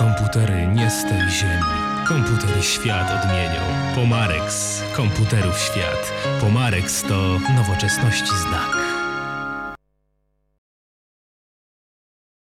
Komputery nie z tej ziemi. Komputery świat odmienią. Pomarex. Komputerów świat. Pomarex to nowoczesności znak.